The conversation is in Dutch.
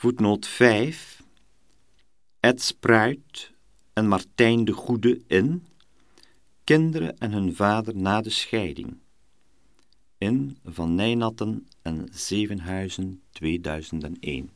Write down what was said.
Voetnoot 5. Ed Spruit en Martijn de Goede in Kinderen en hun vader na de scheiding. In Van Nijnatten en Zevenhuizen 2001.